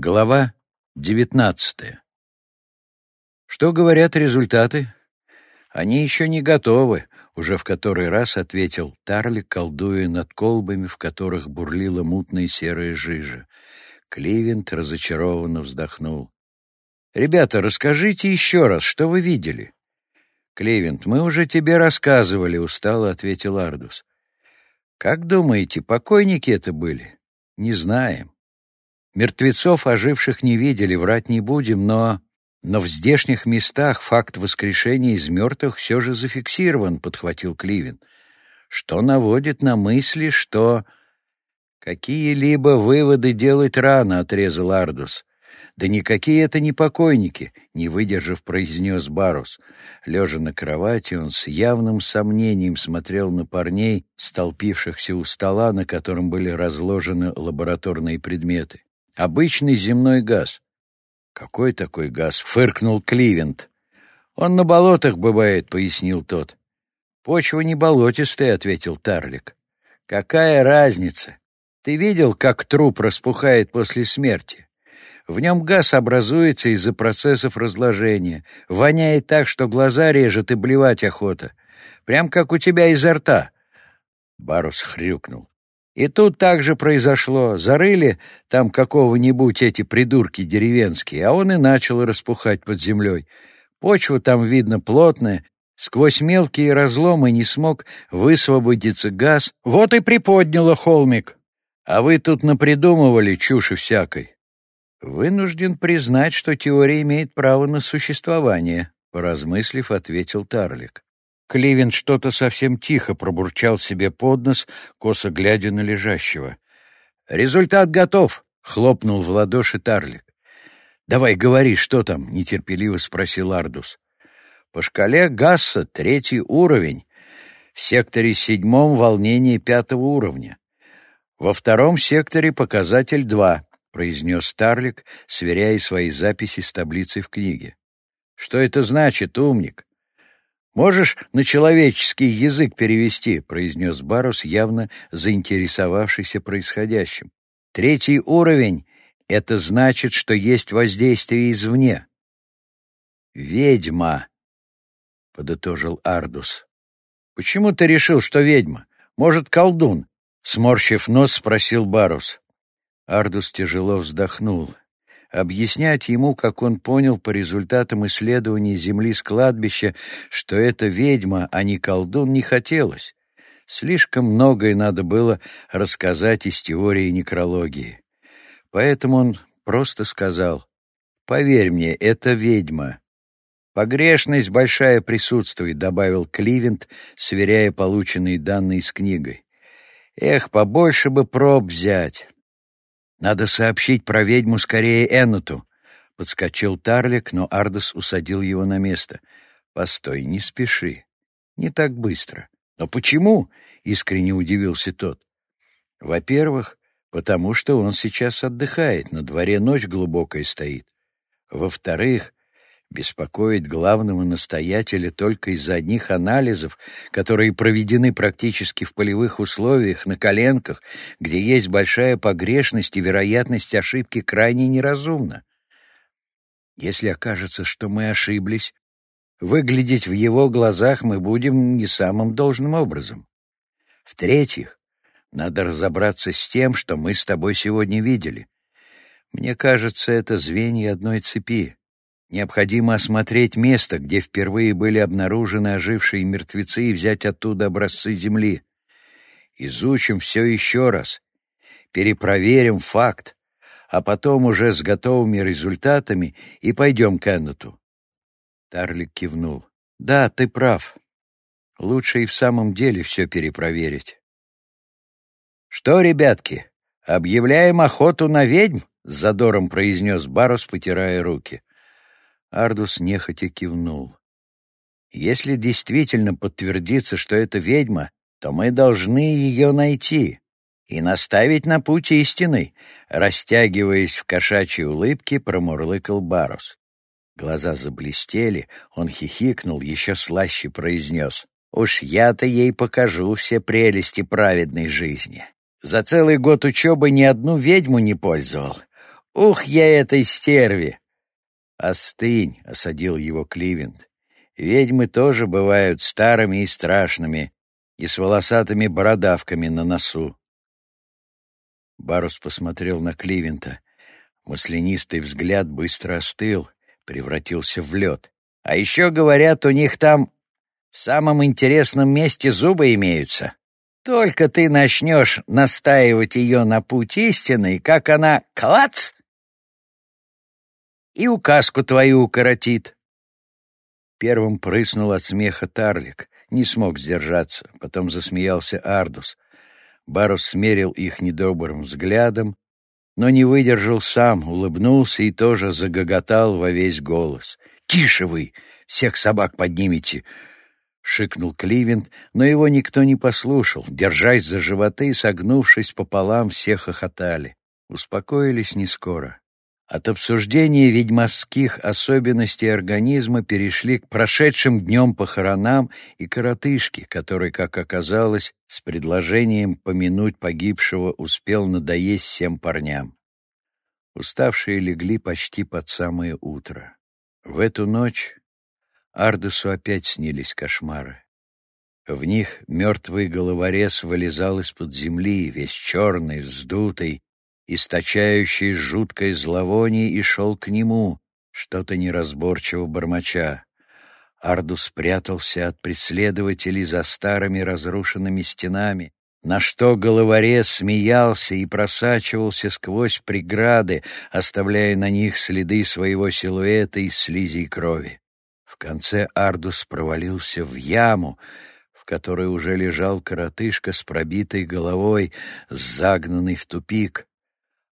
Глава девятнадцатая. Что говорят результаты? Они еще не готовы, уже в который раз ответил Тарлик, колдуя над колбами, в которых бурлила мутная серая жижа. Кливент разочарованно вздохнул. «Ребята, расскажите еще раз, что вы видели?» «Кливент, мы уже тебе рассказывали», — устало ответил Ардус. «Как думаете, покойники это были?» «Не знаем. Мертвецов оживших не видели, врать не будем, но... Но в здешних местах факт воскрешения из мертвых все же зафиксирован, — подхватил Кливин. Что наводит на мысли, что... Какие-либо выводы делать рано, — отрезал Ардус. «Да никакие это не покойники», — не выдержав, произнес Барус. Лежа на кровати, он с явным сомнением смотрел на парней, столпившихся у стола, на котором были разложены лабораторные предметы. Обычный земной газ. Какой такой газ? Фыркнул Кливент. Он на болотах бывает, пояснил тот. Почва не болотистая, ответил Тарлик. Какая разница? Ты видел, как труп распухает после смерти? В нем газ образуется из-за процессов разложения. Воняет так, что глаза режет и блевать охота. Прям как у тебя изо рта. Барус хрюкнул. И тут также произошло. Зарыли там какого-нибудь эти придурки деревенские, а он и начал распухать под землей. Почва там, видно, плотная. Сквозь мелкие разломы не смог высвободиться газ. Вот и приподняло холмик. А вы тут напридумывали чуши всякой. Вынужден признать, что теория имеет право на существование, поразмыслив, ответил Тарлик. Кливин что-то совсем тихо пробурчал себе под нос, косо глядя на лежащего. «Результат готов!» — хлопнул в ладоши Тарлик. «Давай говори, что там?» — нетерпеливо спросил Ардус. «По шкале Гасса третий уровень, в секторе седьмом волнение пятого уровня. Во втором секторе показатель два», — произнес Тарлик, сверяя свои записи с таблицей в книге. «Что это значит, умник?» «Можешь на человеческий язык перевести», — произнес Барус, явно заинтересовавшийся происходящим. «Третий уровень — это значит, что есть воздействие извне». «Ведьма», — подытожил Ардус. «Почему ты решил, что ведьма? Может, колдун?» — сморщив нос, спросил Барус. Ардус тяжело вздохнул. Объяснять ему, как он понял по результатам исследований земли с кладбища, что это ведьма, а не колдун, не хотелось. Слишком многое надо было рассказать из теории некрологии. Поэтому он просто сказал, «Поверь мне, это ведьма». «Погрешность большая присутствует», — добавил Кливент, сверяя полученные данные с книгой. «Эх, побольше бы проб взять». «Надо сообщить про ведьму скорее Эннуту», — подскочил Тарлик, но Ардас усадил его на место. «Постой, не спеши. Не так быстро». «Но почему?» — искренне удивился тот. «Во-первых, потому что он сейчас отдыхает, на дворе ночь глубокая стоит. Во-вторых, беспокоит главного настоятеля только из-за одних анализов, которые проведены практически в полевых условиях, на коленках, где есть большая погрешность и вероятность ошибки крайне неразумна. Если окажется, что мы ошиблись, выглядеть в его глазах мы будем не самым должным образом. В-третьих, надо разобраться с тем, что мы с тобой сегодня видели. Мне кажется, это звенья одной цепи. Необходимо осмотреть место, где впервые были обнаружены ожившие мертвецы, и взять оттуда образцы земли. Изучим все еще раз, перепроверим факт, а потом уже с готовыми результатами и пойдем к Эннету. Тарлик кивнул. «Да, ты прав. Лучше и в самом деле все перепроверить». «Что, ребятки, объявляем охоту на ведьм?» — задором произнес Барус, потирая руки. Ардус нехотя кивнул. «Если действительно подтвердится, что это ведьма, то мы должны ее найти и наставить на путь истины», растягиваясь в кошачьей улыбке, промурлыкал Барус. Глаза заблестели, он хихикнул, еще слаще произнес. «Уж я-то ей покажу все прелести праведной жизни. За целый год учебы ни одну ведьму не пользовал. Ух я этой стерви!» «Остынь!» — осадил его Кливент. «Ведьмы тоже бывают старыми и страшными, и с волосатыми бородавками на носу». Барус посмотрел на Кливента. Маслянистый взгляд быстро остыл, превратился в лед. «А еще, говорят, у них там в самом интересном месте зубы имеются. Только ты начнешь настаивать ее на путь истины, как она — клац! И указку твою укоротит». Первым прыснул от смеха Тарлик, не смог сдержаться, потом засмеялся Ардус. Барус смерил их недобрым взглядом, но не выдержал сам, улыбнулся и тоже загоготал во весь голос. «Тише вы! Всех собак поднимите!» — шикнул Кливент, но его никто не послушал. Держась за животы и согнувшись пополам, все хохотали. Успокоились не скоро. От обсуждения ведьмовских особенностей организма перешли к прошедшим днем похоронам и коротышке, который, как оказалось, с предложением помянуть погибшего успел надоесть всем парням. Уставшие легли почти под самое утро. В эту ночь Ардусу опять снились кошмары. В них мертвый головорез вылезал из-под земли, весь черный, вздутый, источающий жуткое зловоние, и шел к нему, что-то неразборчиво бормоча. Ардус спрятался от преследователей за старыми разрушенными стенами, на что головорез смеялся и просачивался сквозь преграды, оставляя на них следы своего силуэта из слизи и крови. В конце Ардус провалился в яму, в которой уже лежал коротышка с пробитой головой, загнанный в тупик.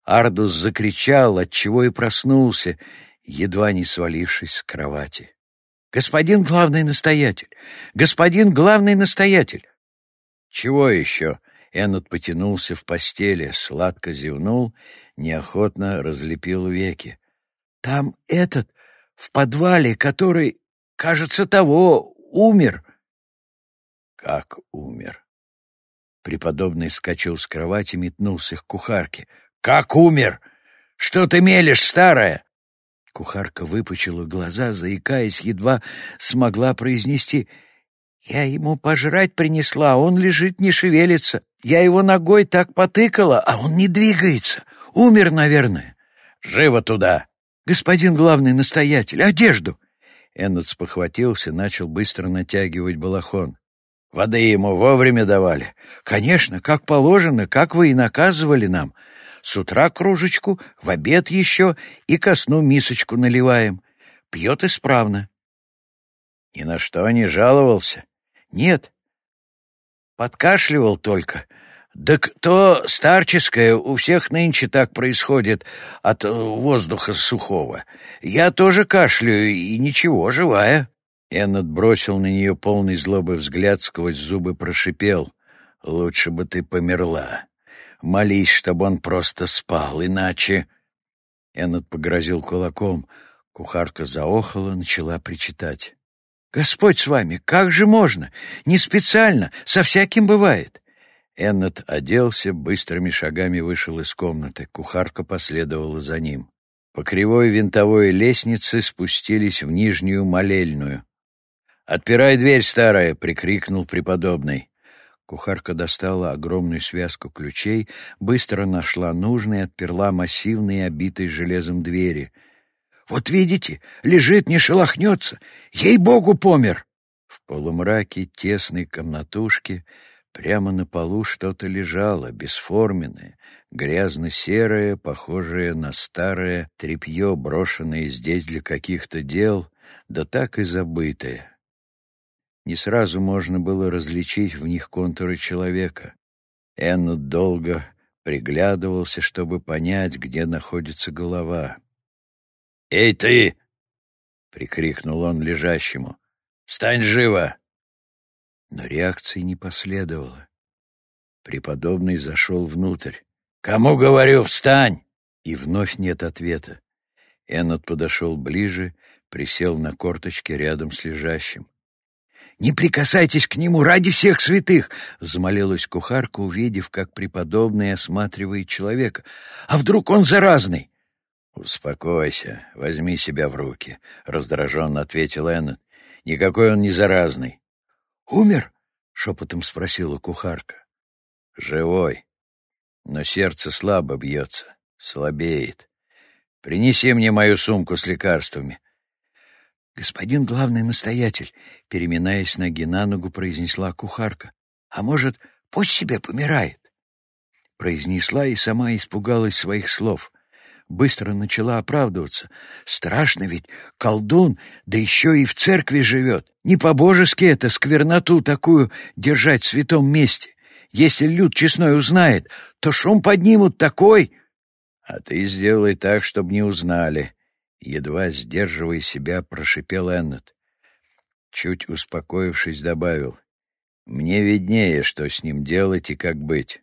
Ардус закричал, отчего и проснулся, едва не свалившись с кровати. «Господин главный настоятель! Господин главный настоятель!» «Чего еще?» Эннет потянулся в постели, сладко зевнул, неохотно разлепил веки. «Там этот, в подвале, который, кажется, того, умер». «Как умер?» Преподобный скачал с кровати, метнулся к кухарке. «Как умер? Что ты мелешь, старая?» Кухарка выпучила глаза, заикаясь, едва смогла произнести «Я ему пожрать принесла, он лежит, не шевелится. Я его ногой так потыкала, а он не двигается. Умер, наверное». «Живо туда!» «Господин главный настоятель, одежду!» Эннет спохватился, начал быстро натягивать балахон. «Воды ему вовремя давали?» «Конечно, как положено, как вы и наказывали нам. С утра кружечку, в обед еще и ко сну мисочку наливаем. Пьет исправно. Ни на что не жаловался? Нет. Подкашливал только. Да кто старческое, у всех нынче так происходит от воздуха сухого. Я тоже кашляю, и ничего, живая. Эннет бросил на нее полный злобы взгляд, сквозь зубы прошипел. «Лучше бы ты померла. Молись, чтобы он просто спал, иначе...» Эннет погрозил кулаком. Кухарка заохала, начала причитать. «Господь с вами, как же можно? Не специально, со всяким бывает». Эннет оделся, быстрыми шагами вышел из комнаты. Кухарка последовала за ним. По кривой винтовой лестнице спустились в нижнюю молельную. «Отпирай дверь, старая!» — прикрикнул преподобный. Кухарка достала огромную связку ключей, быстро нашла нужный и отперла массивные, обитые железом двери. «Вот видите, лежит, не шелохнется! Ей-богу, помер!» В полумраке тесной комнатушки прямо на полу что-то лежало, бесформенное, грязно-серое, похожее на старое тряпье, брошенное здесь для каких-то дел, да так и забытое. Не сразу можно было различить в них контуры человека. Эннут долго приглядывался, чтобы понять, где находится голова. «Эй, ты!» — прикрикнул он лежащему. «Встань живо!» Но реакции не последовало. Преподобный зашел внутрь. «Кому говорю, встань!» И вновь нет ответа. Эннот подошел ближе, присел на корточки рядом с лежащим. «Не прикасайтесь к нему ради всех святых!» — взмолилась кухарка, увидев, как преподобный осматривает человека. «А вдруг он заразный?» «Успокойся, возьми себя в руки», — раздраженно ответил Эннет. «Никакой он не заразный». «Умер?» — шепотом спросила кухарка. «Живой, но сердце слабо бьется, слабеет. Принеси мне мою сумку с лекарствами». «Господин главный настоятель», — переминаясь ноги на ногу, произнесла кухарка. «А может, пусть себе помирает?» Произнесла и сама испугалась своих слов быстро начала оправдываться. «Страшно ведь, колдун, да еще и в церкви живет. Не по-божески это, скверноту такую держать в святом месте. Если люд честной узнает, то шум поднимут такой...» «А ты сделай так, чтобы не узнали», — едва сдерживая себя, прошипел Эннет. Чуть успокоившись, добавил. «Мне виднее, что с ним делать и как быть.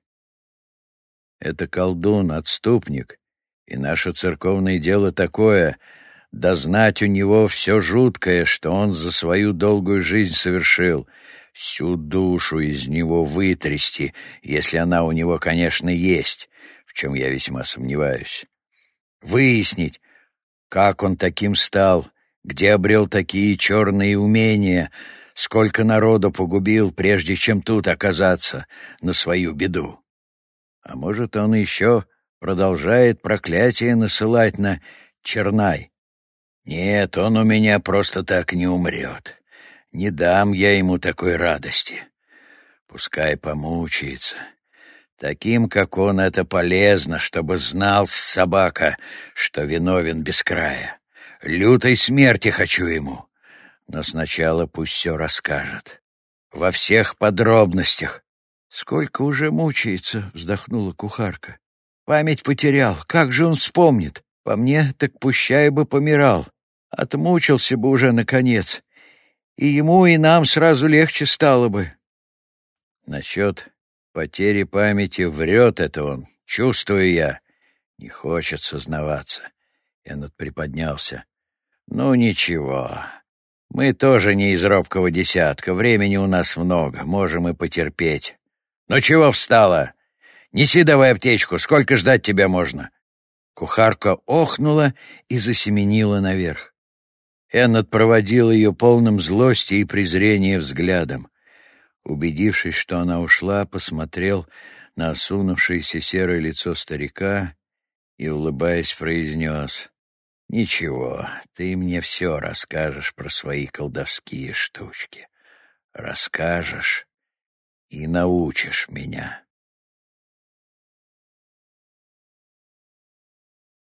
Это колдун, отступник, и наше церковное дело такое — дознать у него все жуткое, что он за свою долгую жизнь совершил, всю душу из него вытрясти, если она у него, конечно, есть, в чем я весьма сомневаюсь. Выяснить, как он таким стал, где обрел такие черные умения, сколько народу погубил, прежде чем тут оказаться на свою беду. А может, он еще продолжает проклятие насылать на Чернай. Нет, он у меня просто так не умрет. Не дам я ему такой радости. Пускай помучается. Таким, как он, это полезно, чтобы знал собака, что виновен без края. Лютой смерти хочу ему. Но сначала пусть все расскажет. Во всех подробностях. «Сколько уже мучается!» — вздохнула кухарка. Память потерял. Как же он вспомнит? По мне, так пущай бы помирал. Отмучился бы уже, наконец. И ему, и нам сразу легче стало бы. Насчет потери памяти врет это он. Чувствую я. Не хочет сознаваться. Эннет приподнялся. Ну, ничего. Мы тоже не из робкого десятка. Времени у нас много. Можем и потерпеть. Ну чего встала? Неси давай аптечку, сколько ждать тебя можно?» Кухарка охнула и засеменила наверх. Эннет проводил ее полным злости и презрения взглядом. Убедившись, что она ушла, посмотрел на осунувшееся серое лицо старика и, улыбаясь, произнес, «Ничего, ты мне все расскажешь про свои колдовские штучки. Расскажешь и научишь меня».